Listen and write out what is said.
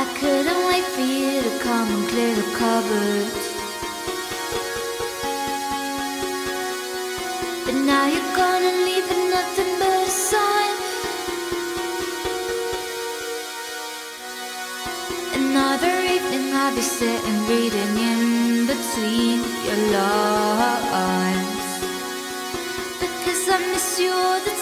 I couldn't wait for you to come and clear the cupboards. But now you're gone and leaving nothing but a sign. Another evening I'll be sitting reading in between your lines. Because I miss you all the time.